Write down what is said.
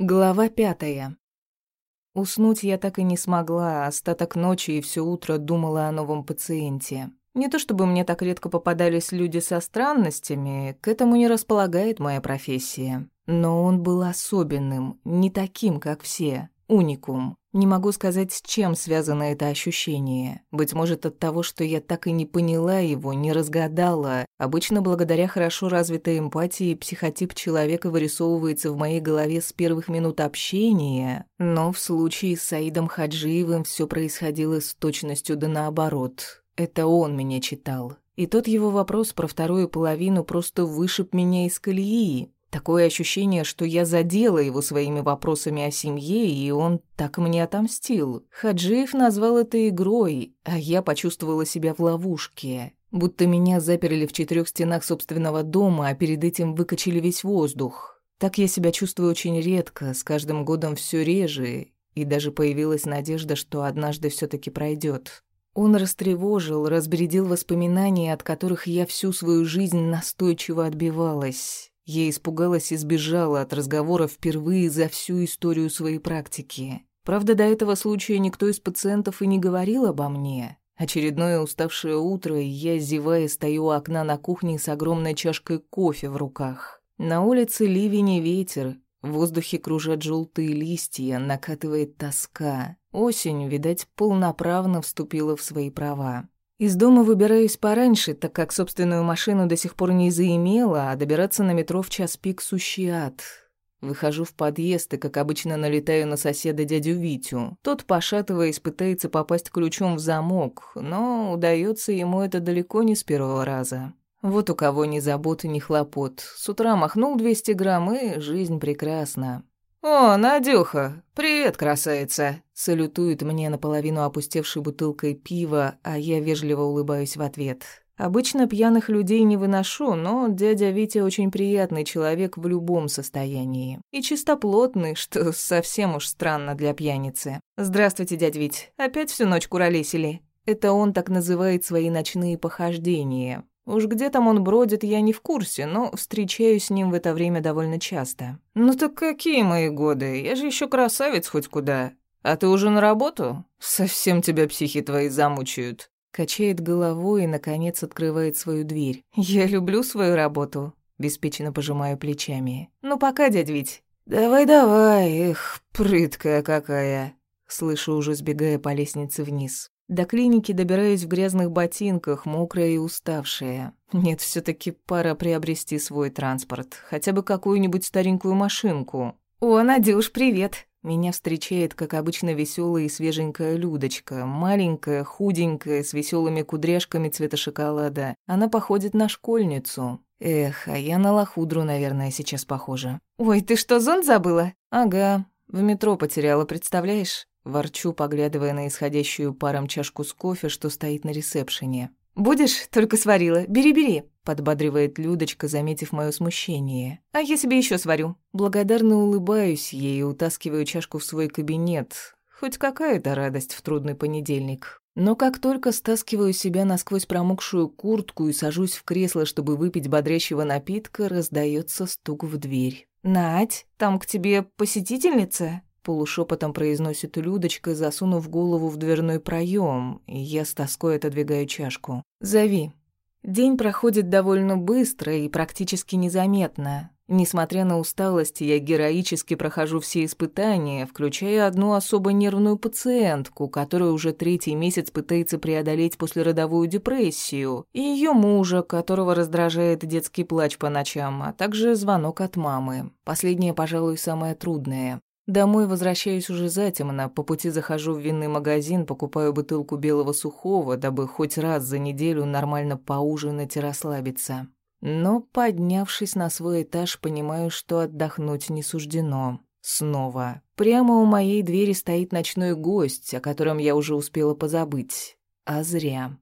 Глава пятая. Уснуть я так и не смогла, остаток ночи и все утро думала о новом пациенте. Не то чтобы мне так редко попадались люди со странностями, к этому не располагает моя профессия. Но он был особенным, не таким, как все, уникум. Не могу сказать, с чем связано это ощущение. Быть может, от того, что я так и не поняла его, не разгадала. Обычно благодаря хорошо развитой эмпатии психотип человека вырисовывается в моей голове с первых минут общения. Но в случае с Саидом Хаджиевым все происходило с точностью да наоборот. Это он меня читал. И тот его вопрос про вторую половину просто вышиб меня из колеи. Такое ощущение, что я задела его своими вопросами о семье, и он так мне отомстил. Хаджиев назвал это игрой, а я почувствовала себя в ловушке. Будто меня заперли в четырех стенах собственного дома, а перед этим выкачали весь воздух. Так я себя чувствую очень редко, с каждым годом все реже, и даже появилась надежда, что однажды все таки пройдет. Он растревожил, разбередил воспоминания, от которых я всю свою жизнь настойчиво отбивалась. Я испугалась и сбежала от разговора впервые за всю историю своей практики. Правда, до этого случая никто из пациентов и не говорил обо мне. Очередное уставшее утро, и я, зевая, стою у окна на кухне с огромной чашкой кофе в руках. На улице ливень и ветер, в воздухе кружат желтые листья, накатывает тоска. Осень, видать, полноправно вступила в свои права. Из дома выбираюсь пораньше, так как собственную машину до сих пор не заимела, а добираться на метро в час пик сущий ад. Выхожу в подъезд и, как обычно, налетаю на соседа дядю Витю. Тот, пошатываясь, пытается попасть ключом в замок, но удается ему это далеко не с первого раза. Вот у кого ни забот, ни хлопот. С утра махнул 200 грамм, и жизнь прекрасна. «О, Надюха! Привет, красавица!» Салютует мне наполовину опустевшей бутылкой пива, а я вежливо улыбаюсь в ответ. Обычно пьяных людей не выношу, но дядя Витя очень приятный человек в любом состоянии. И чистоплотный, что совсем уж странно для пьяницы. «Здравствуйте, дядя Вить. Опять всю ночь куролесили?» Это он так называет свои ночные похождения. Уж где там он бродит, я не в курсе, но встречаюсь с ним в это время довольно часто. «Ну так какие мои годы? Я же еще красавец хоть куда. А ты уже на работу? Совсем тебя психи твои замучают». Качает головой и, наконец, открывает свою дверь. «Я люблю свою работу», — беспечно пожимаю плечами. «Ну пока, дядь Вить». «Давай-давай, эх, прыткая какая», — слышу уже, сбегая по лестнице вниз. До клиники добираюсь в грязных ботинках, мокрая и уставшая. Нет, все таки пора приобрести свой транспорт, хотя бы какую-нибудь старенькую машинку. «О, Надюш, привет!» Меня встречает, как обычно, веселая и свеженькая Людочка, маленькая, худенькая, с веселыми кудряшками цвета шоколада. Она походит на школьницу. Эх, а я на лохудру, наверное, сейчас похожа. «Ой, ты что, зонт забыла?» «Ага, в метро потеряла, представляешь?» Ворчу, поглядывая на исходящую паром чашку с кофе, что стоит на ресепшене. «Будешь? Только сварила. Бери-бери», — подбадривает Людочка, заметив мое смущение. «А я себе еще сварю». Благодарно улыбаюсь ей и утаскиваю чашку в свой кабинет. Хоть какая-то радость в трудный понедельник. Но как только стаскиваю себя насквозь промокшую куртку и сажусь в кресло, чтобы выпить бодрящего напитка, раздается стук в дверь. «Надь, там к тебе посетительница?» Полушепотом произносит Людочка, засунув голову в дверной проем, и я с тоской отодвигаю чашку. «Зови». День проходит довольно быстро и практически незаметно. Несмотря на усталость, я героически прохожу все испытания, включая одну особо нервную пациентку, которая уже третий месяц пытается преодолеть послеродовую депрессию, и ее мужа, которого раздражает детский плач по ночам, а также звонок от мамы. Последнее, пожалуй, самое трудное. Домой возвращаюсь уже затемно, по пути захожу в винный магазин, покупаю бутылку белого сухого, дабы хоть раз за неделю нормально поужинать и расслабиться. Но, поднявшись на свой этаж, понимаю, что отдохнуть не суждено. Снова. Прямо у моей двери стоит ночной гость, о котором я уже успела позабыть. А зря.